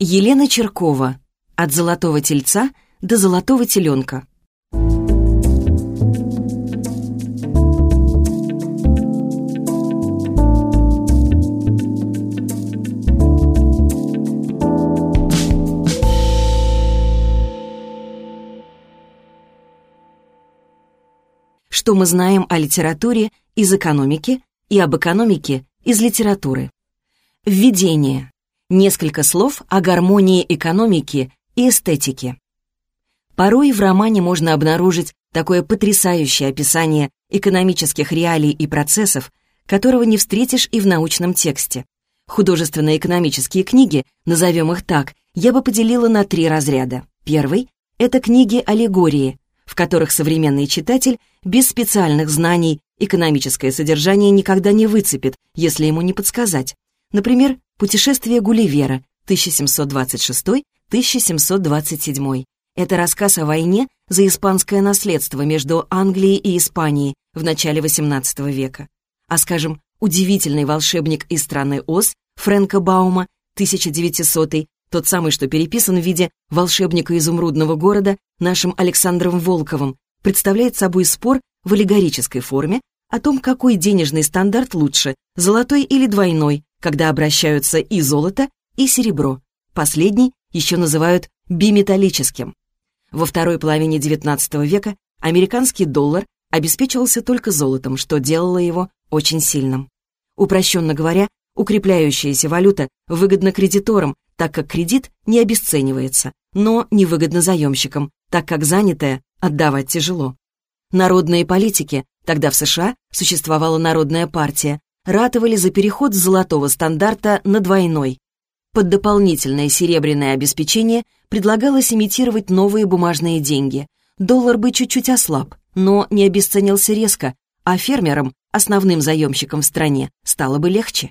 Елена Черкова. От золотого тельца до золотого теленка. Что мы знаем о литературе из экономики и об экономике из литературы? Введение. Несколько слов о гармонии экономики и эстетики. Порой в романе можно обнаружить такое потрясающее описание экономических реалий и процессов, которого не встретишь и в научном тексте. Художественные экономические книги, назовем их так, я бы поделила на три разряда. Первый — это книги-аллегории, в которых современный читатель без специальных знаний экономическое содержание никогда не выцепит, если ему не подсказать. Например, «Путешествие Гулливера» 1726-1727. Это рассказ о войне за испанское наследство между Англией и Испанией в начале XVIII века. А, скажем, «Удивительный волшебник из страны Оз» Фрэнка Баума 1900 тот самый, что переписан в виде волшебника изумрудного города нашим Александром Волковым, представляет собой спор в аллегорической форме о том, какой денежный стандарт лучше, золотой или двойной, когда обращаются и золото, и серебро. Последний еще называют биметаллическим. Во второй половине XIX века американский доллар обеспечивался только золотом, что делало его очень сильным. Упрощенно говоря, укрепляющаяся валюта выгодна кредиторам, так как кредит не обесценивается, но невыгодно заемщикам, так как занятое отдавать тяжело. Народные политики, тогда в США существовала народная партия, ратовали за переход с золотого стандарта на двойной. Под дополнительное серебряное обеспечение предлагалось имитировать новые бумажные деньги. Доллар бы чуть-чуть ослаб, но не обесценился резко, а фермерам, основным заемщикам в стране, стало бы легче.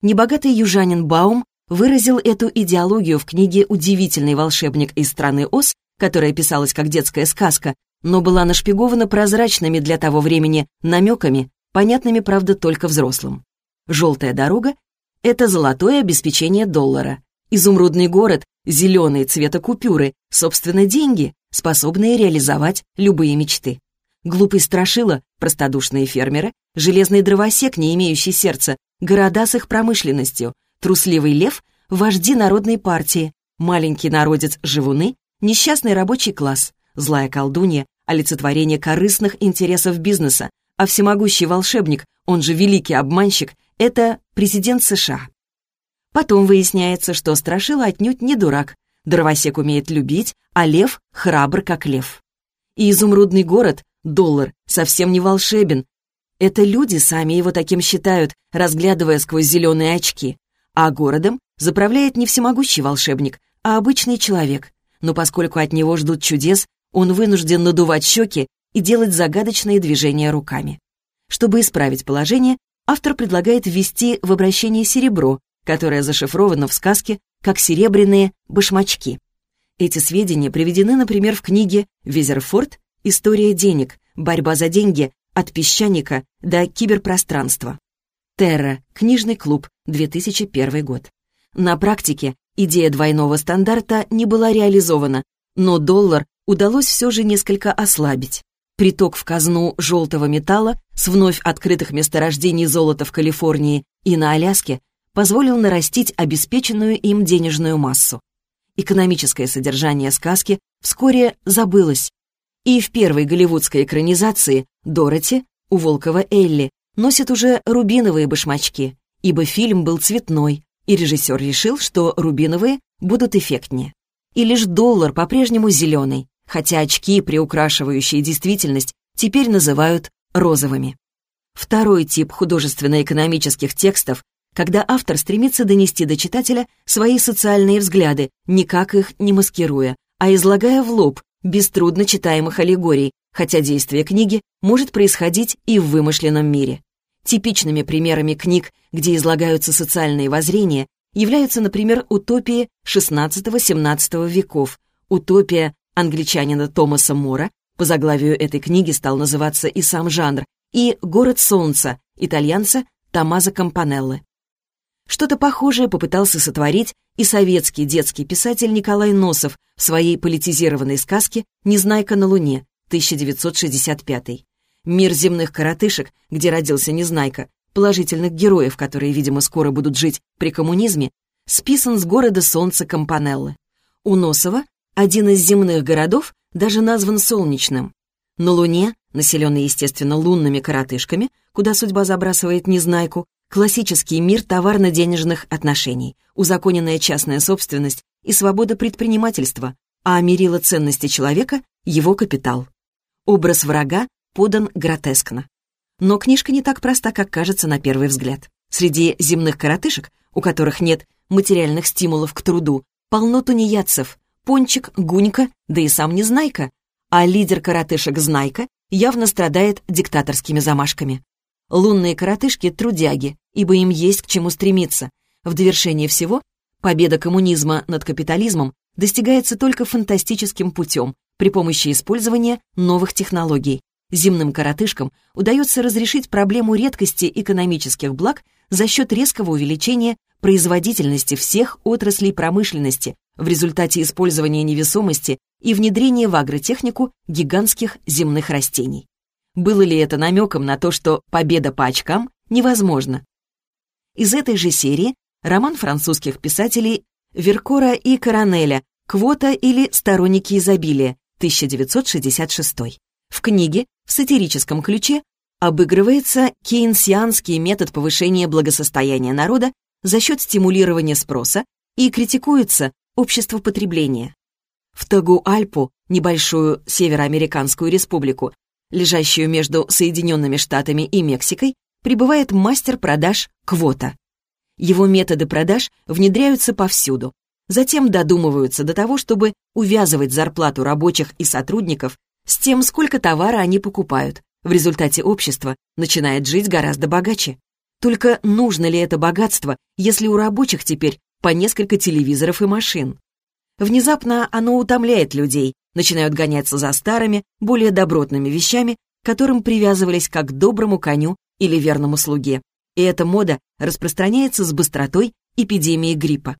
Небогатый южанин Баум выразил эту идеологию в книге «Удивительный волшебник из страны Оз», которая писалась как детская сказка, но была нашпигована прозрачными для того времени намеками, понятными, правда, только взрослым. Желтая дорога — это золотое обеспечение доллара. Изумрудный город — зеленые цвета купюры, собственно, деньги, способные реализовать любые мечты. Глупый страшила, простодушные фермеры, железный дровосек, не имеющий сердца, города с их промышленностью, трусливый лев — вожди народной партии, маленький народец — живуны, несчастный рабочий класс, злая колдунья — олицетворение корыстных интересов бизнеса, а всемогущий волшебник, он же великий обманщик, это президент США. Потом выясняется, что Страшила отнюдь не дурак. Дровосек умеет любить, а лев храбр, как лев. И изумрудный город, доллар, совсем не волшебен. Это люди сами его таким считают, разглядывая сквозь зеленые очки. А городом заправляет не всемогущий волшебник, а обычный человек. Но поскольку от него ждут чудес, он вынужден надувать щеки и делать загадочные движения руками. Чтобы исправить положение, автор предлагает ввести в обращение серебро, которое зашифровано в сказке как серебряные башмачки. Эти сведения приведены, например, в книге «Визерфорд. История денег. Борьба за деньги. От песчаника до киберпространства». Терра. Книжный клуб. 2001 год. На практике идея двойного стандарта не была реализована, но доллар удалось все же несколько ослабить. Приток в казну желтого металла с вновь открытых месторождений золота в Калифорнии и на Аляске позволил нарастить обеспеченную им денежную массу. Экономическое содержание сказки вскоре забылось, и в первой голливудской экранизации Дороти у Волкова Элли носит уже рубиновые башмачки, ибо фильм был цветной, и режиссер решил, что рубиновые будут эффектнее. И лишь доллар по-прежнему зеленый, хотя очки, приукрашивающие действительность, теперь называют розовыми. Второй тип художественно-экономических текстов, когда автор стремится донести до читателя свои социальные взгляды, никак их не маскируя, а излагая в лоб, без трудно читаемых аллегорий, хотя действие книги может происходить и в вымышленном мире. Типичными примерами книг, где излагаются социальные воззрения, являются, например, утопии XVI-XVII веков, утопия англичанина Томаса Мора, по заглавию этой книги стал называться и сам жанр, и «Город солнца» итальянца Томазо Кампанеллы. Что-то похожее попытался сотворить и советский детский писатель Николай Носов в своей политизированной сказке «Незнайка на Луне» 1965. Мир земных коротышек, где родился Незнайка, положительных героев, которые, видимо, скоро будут жить при коммунизме, списан с города Солнца Кампанеллы. У Носова один из земных городов даже назван Солнечным. На Луне, населенный, естественно, лунными коротышками, куда судьба забрасывает Незнайку, классический мир товарно-денежных отношений, узаконенная частная собственность и свобода предпринимательства, а мерило ценности человека — его капитал. Образ врага подан гротескно. Но книжка не так проста, как кажется на первый взгляд. Среди земных коротышек, у которых нет материальных стимулов к труду, полно тунеядцев, Пончик, Гунька, да и сам Незнайка, а лидер коротышек Знайка явно страдает диктаторскими замашками. Лунные коротышки — трудяги, ибо им есть к чему стремиться. В довершение всего, победа коммунизма над капитализмом достигается только фантастическим путем при помощи использования новых технологий. Земным коротышкам удается разрешить проблему редкости экономических благ за счет резкого увеличения производительности всех отраслей промышленности в результате использования невесомости и внедрения в агротехнику гигантских земных растений. Было ли это намеком на то, что победа по очкам невозможна? Из этой же серии роман французских писателей Веркора и Коронеля «Квота или сторонники изобилия» 1966. В книге в сатирическом ключе обыгрывается кейнсианский метод повышения благосостояния народа за счет стимулирования спроса и критикуется общество потребления. В Тагуальпу, небольшую североамериканскую республику, лежащую между Соединенными Штатами и Мексикой, прибывает мастер продаж Квота. Его методы продаж внедряются повсюду. Затем додумываются до того, чтобы увязывать зарплату рабочих и сотрудников с тем, сколько товара они покупают. В результате общество начинает жить гораздо богаче. Только нужно ли это богатство, если у рабочих теперь по несколько телевизоров и машин? Внезапно оно утомляет людей, начинают гоняться за старыми, более добротными вещами, которым привязывались как к доброму коню или верному слуге. И эта мода распространяется с быстротой эпидемии гриппа.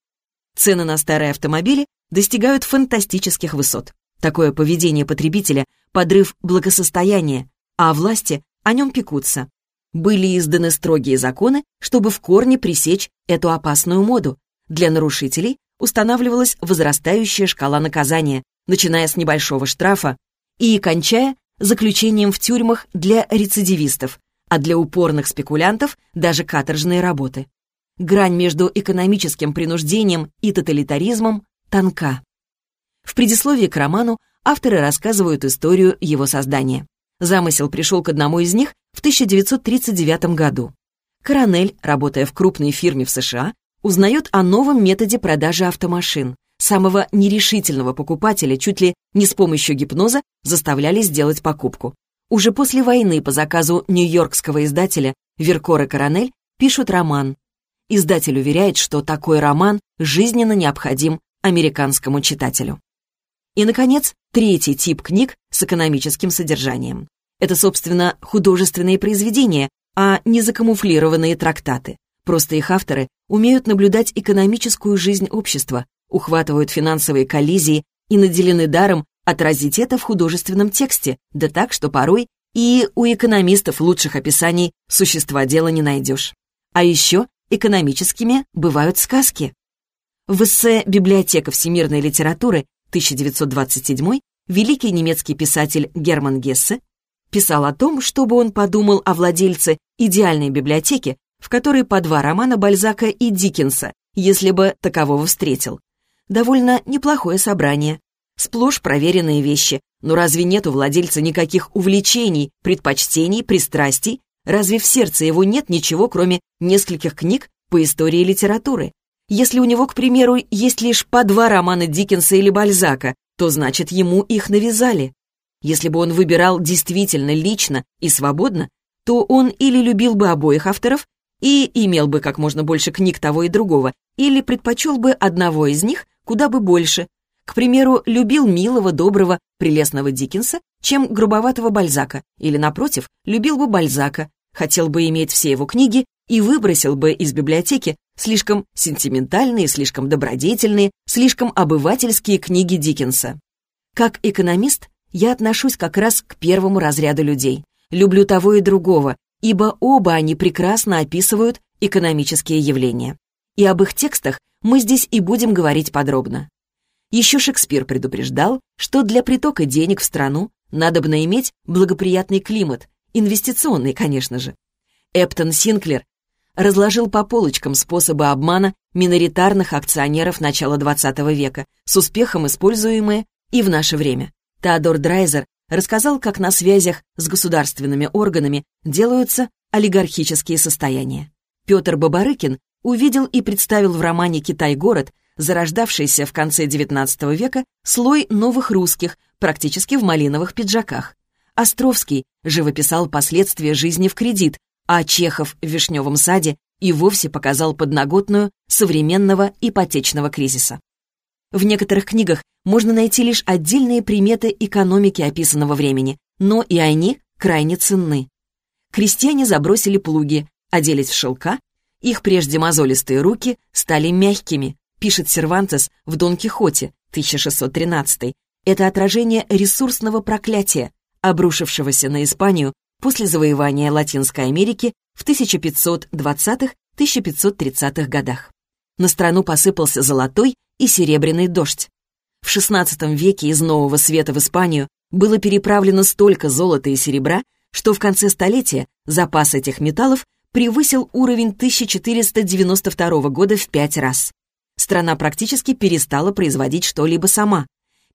Цены на старые автомобили достигают фантастических высот. Такое поведение потребителя – подрыв благосостояния, а власти о нем пекутся были изданы строгие законы, чтобы в корне пресечь эту опасную моду. Для нарушителей устанавливалась возрастающая шкала наказания, начиная с небольшого штрафа и кончая заключением в тюрьмах для рецидивистов, а для упорных спекулянтов даже каторжные работы. Грань между экономическим принуждением и тоталитаризмом тонка. В предисловии к роману авторы рассказывают историю его создания. Замысел пришел к одному из них в 1939 году. Коронель, работая в крупной фирме в США, узнает о новом методе продажи автомашин. Самого нерешительного покупателя чуть ли не с помощью гипноза заставляли сделать покупку. Уже после войны по заказу нью-йоркского издателя Веркора Коронель пишут роман. Издатель уверяет, что такой роман жизненно необходим американскому читателю. И, наконец, третий тип книг с экономическим содержанием. Это, собственно, художественные произведения, а не закамуфлированные трактаты. Просто их авторы умеют наблюдать экономическую жизнь общества, ухватывают финансовые коллизии и наделены даром отразить это в художественном тексте, да так, что порой и у экономистов лучших описаний существа дела не найдешь. А еще экономическими бывают сказки. В эссе «Библиотека всемирной литературы» 1927 великий немецкий писатель Герман Гессе писал о том, чтобы он подумал о владельце идеальной библиотеки, в которой по два романа Бальзака и Диккенса, если бы такового встретил. Довольно неплохое собрание. Сплошь проверенные вещи. Но разве нет у владельца никаких увлечений, предпочтений, пристрастий? Разве в сердце его нет ничего, кроме нескольких книг по истории литературы? Если у него, к примеру, есть лишь по два романа Диккенса или Бальзака, то значит, ему их навязали. Если бы он выбирал действительно лично и свободно, то он или любил бы обоих авторов и имел бы как можно больше книг того и другого, или предпочел бы одного из них куда бы больше. К примеру, любил милого, доброго, прелестного Диккенса, чем грубоватого Бальзака, или, напротив, любил бы Бальзака, хотел бы иметь все его книги и выбросил бы из библиотеки слишком сентиментальные, слишком добродетельные, слишком обывательские книги Диккенса. Как экономист, я отношусь как раз к первому разряду людей. Люблю того и другого, ибо оба они прекрасно описывают экономические явления. И об их текстах мы здесь и будем говорить подробно. Еще Шекспир предупреждал, что для притока денег в страну надобно иметь благоприятный климат, инвестиционный, конечно же. Эптон Синклер разложил по полочкам способы обмана миноритарных акционеров начала XX века, с успехом используемые и в наше время. Теодор Драйзер рассказал, как на связях с государственными органами делаются олигархические состояния. Петр Бабарыкин увидел и представил в романе «Китай-город» зарождавшийся в конце XIX века слой новых русских, практически в малиновых пиджаках. Островский живописал последствия жизни в кредит, а Чехов в «Вишневом саде» и вовсе показал подноготную современного ипотечного кризиса. В некоторых книгах можно найти лишь отдельные приметы экономики описанного времени, но и они крайне ценны. Крестьяне забросили плуги, оделись в шелка, их прежде мозолистые руки стали мягкими, пишет Сервантес в Дон Кихоте, 1613 это отражение ресурсного проклятия, обрушившегося на Испанию после завоевания Латинской Америки в 1520-1530-х годах. На страну посыпался золотой и серебряный дождь. В XVI веке из Нового Света в Испанию было переправлено столько золота и серебра, что в конце столетия запас этих металлов превысил уровень 1492 года в пять раз страна практически перестала производить что-либо сама.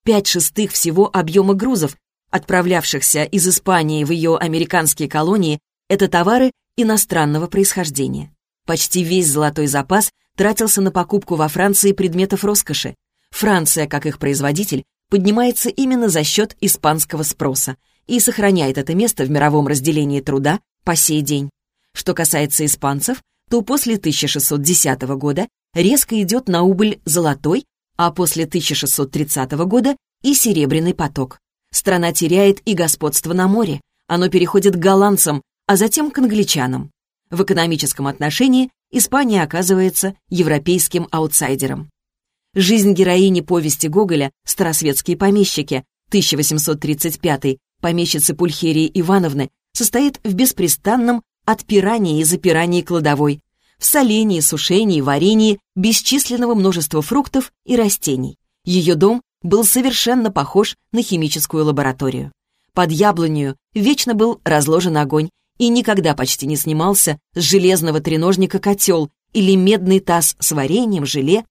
Пять шестых всего объема грузов, отправлявшихся из Испании в ее американские колонии, это товары иностранного происхождения. Почти весь золотой запас тратился на покупку во Франции предметов роскоши. Франция, как их производитель, поднимается именно за счет испанского спроса и сохраняет это место в мировом разделении труда по сей день. Что касается испанцев, то после 1610 года резко идет на убыль золотой, а после 1630 года и серебряный поток. Страна теряет и господство на море, оно переходит к голландцам, а затем к англичанам. В экономическом отношении Испания оказывается европейским аутсайдером. Жизнь героини повести Гоголя «Старосветские помещики» 1835 помещицы Пульхерии Ивановны состоит в беспрестанном отпирании и запирании кладовой, в солении, сушении, варенье бесчисленного множества фруктов и растений. Ее дом был совершенно похож на химическую лабораторию. Под яблонью вечно был разложен огонь, и никогда почти не снимался с железного треножника котел или медный таз с вареньем, желе,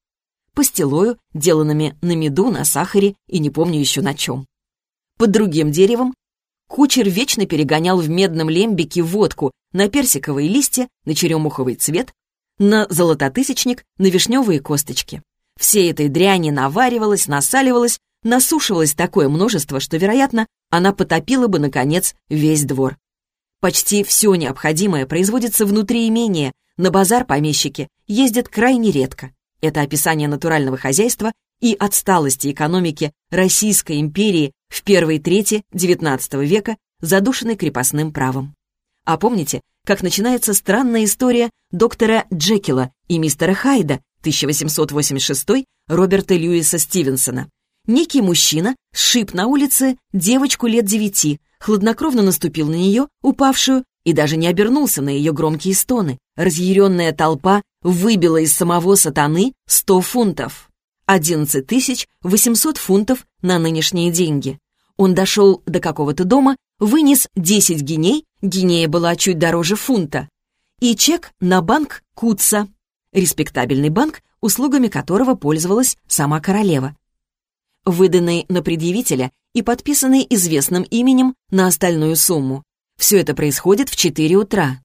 пастилою, деланными на меду, на сахаре и не помню еще на чем. Под другим деревом кучер вечно перегонял в медном лембике водку на персиковые листья, на черемуховый цвет, на золототысячник, на вишневые косточки. Всей этой дряни наваривалось, насаливалось, насушивалось такое множество, что, вероятно, она потопила бы, наконец, весь двор. Почти все необходимое производится внутри имения, на базар помещики ездят крайне редко. Это описание натурального хозяйства и отсталости экономики Российской империи в первой трети XIX века, задушенной крепостным правом. А помните, как начинается странная история доктора Джекила и мистера Хайда 1886 Роберта Льюиса Стивенсона? Некий мужчина сшиб на улице девочку лет девяти, хладнокровно наступил на нее, упавшую, и даже не обернулся на ее громкие стоны. Разъяренная толпа выбила из самого сатаны сто фунтов. 11 800 фунтов на нынешние деньги. Он дошел до какого-то дома, вынес 10 гиней, гинея была чуть дороже фунта, и чек на банк Куца, респектабельный банк, услугами которого пользовалась сама королева. Выданный на предъявителя и подписанный известным именем на остальную сумму. Все это происходит в 4 утра.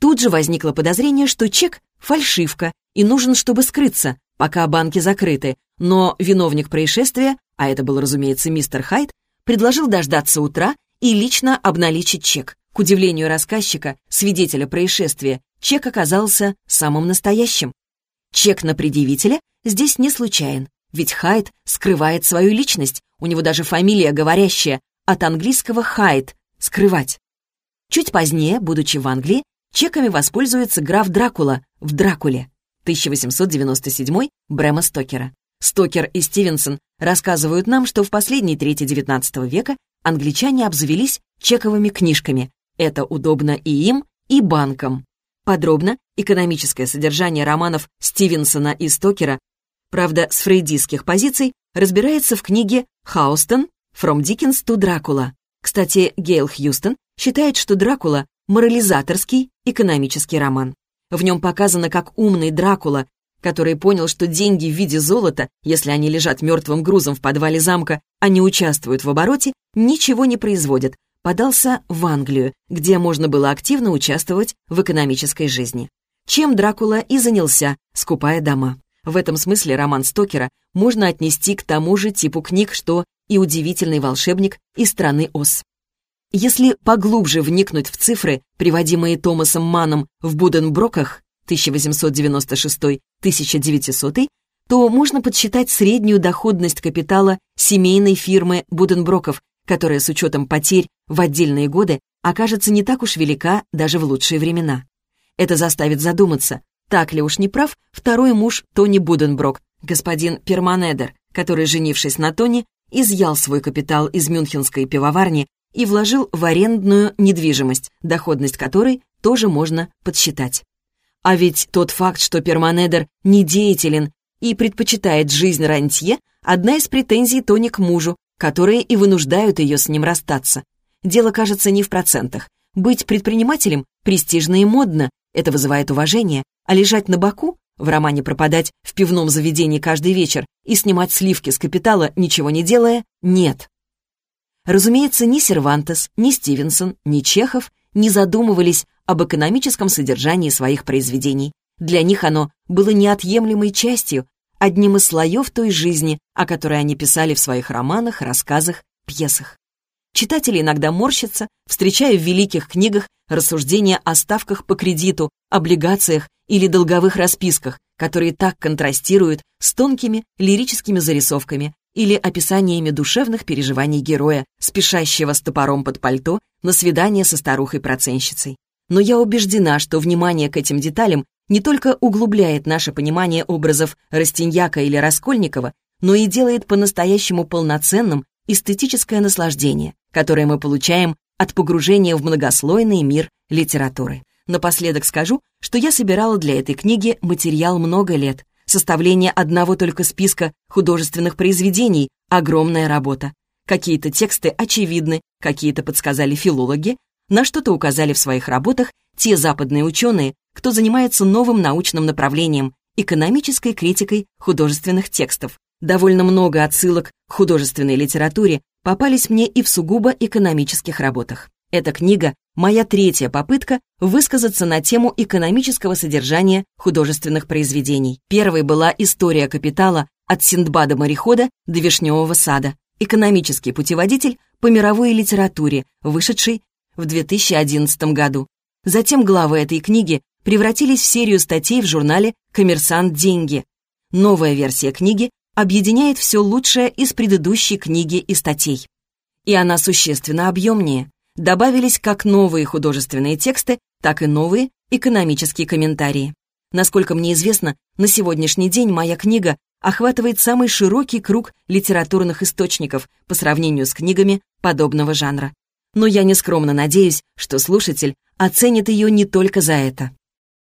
Тут же возникло подозрение, что чек — фальшивка и нужен, чтобы скрыться, пока банки закрыты, но виновник происшествия, а это был, разумеется, мистер Хайт, предложил дождаться утра и лично обналичить чек. К удивлению рассказчика, свидетеля происшествия, чек оказался самым настоящим. Чек на предъявителя здесь не случайен, ведь Хайт скрывает свою личность, у него даже фамилия говорящая, от английского «хайт» — «скрывать». Чуть позднее, будучи в Англии, чеками воспользуется граф Дракула в «Дракуле». 1897 Брэма Стокера. Стокер и Стивенсон рассказывают нам, что в последней трети XIX века англичане обзавелись чековыми книжками. Это удобно и им, и банкам. Подробно экономическое содержание романов Стивенсона и Стокера, правда, с фрейдистских позиций, разбирается в книге «Хаустон. From Dickens to Dracula». Кстати, Гейл Хьюстон считает, что «Дракула» — морализаторский экономический роман. В нем показано, как умный Дракула, который понял, что деньги в виде золота, если они лежат мертвым грузом в подвале замка, а не участвуют в обороте, ничего не производят, подался в Англию, где можно было активно участвовать в экономической жизни. Чем Дракула и занялся, скупая дома. В этом смысле роман Стокера можно отнести к тому же типу книг, что и «Удивительный волшебник» из страны Оз. Если поглубже вникнуть в цифры, приводимые Томасом Маном в Буденброках 1896-1900, то можно подсчитать среднюю доходность капитала семейной фирмы Буденброков, которая с учетом потерь в отдельные годы окажется не так уж велика даже в лучшие времена. Это заставит задуматься, так ли уж не прав второй муж Тони Буденброк, господин Перманедер, который, женившись на Тони, изъял свой капитал из мюнхенской пивоварни и вложил в арендную недвижимость, доходность которой тоже можно подсчитать. А ведь тот факт, что Перманедер недеятелен и предпочитает жизнь рантье, одна из претензий Тони к мужу, которые и вынуждают ее с ним расстаться. Дело, кажется, не в процентах. Быть предпринимателем престижно и модно, это вызывает уважение, а лежать на боку, в романе пропадать в пивном заведении каждый вечер и снимать сливки с капитала, ничего не делая, нет. Разумеется, ни Сервантес, ни Стивенсон, ни Чехов не задумывались об экономическом содержании своих произведений. Для них оно было неотъемлемой частью, одним из слоев той жизни, о которой они писали в своих романах, рассказах, пьесах. Читатели иногда морщатся, встречая в великих книгах рассуждения о ставках по кредиту, облигациях или долговых расписках, которые так контрастируют с тонкими лирическими зарисовками или описаниями душевных переживаний героя, спешащего с топором под пальто на свидание со старухой-проценщицей. Но я убеждена, что внимание к этим деталям не только углубляет наше понимание образов Растиньяка или Раскольникова, но и делает по-настоящему полноценным эстетическое наслаждение, которое мы получаем от погружения в многослойный мир литературы. Напоследок скажу, что я собирала для этой книги материал много лет. Составление одного только списка художественных произведений — огромная работа. Какие-то тексты очевидны, какие-то подсказали филологи, на что-то указали в своих работах те западные ученые, кто занимается новым научным направлением — экономической критикой художественных текстов. Довольно много отсылок к художественной литературе попались мне и в сугубо экономических работах. Эта книга — моя третья попытка высказаться на тему экономического содержания художественных произведений. Первой была «История капитала» от Синдбада-морехода до Вишневого сада, экономический путеводитель по мировой литературе, вышедший в 2011 году. Затем главы этой книги превратились в серию статей в журнале «Коммерсант. Деньги». Новая версия книги объединяет все лучшее из предыдущей книги и статей. И она существенно объемнее. Добавились как новые художественные тексты, так и новые экономические комментарии. Насколько мне известно, на сегодняшний день моя книга охватывает самый широкий круг литературных источников по сравнению с книгами подобного жанра. Но я нескромно надеюсь, что слушатель оценит ее не только за это.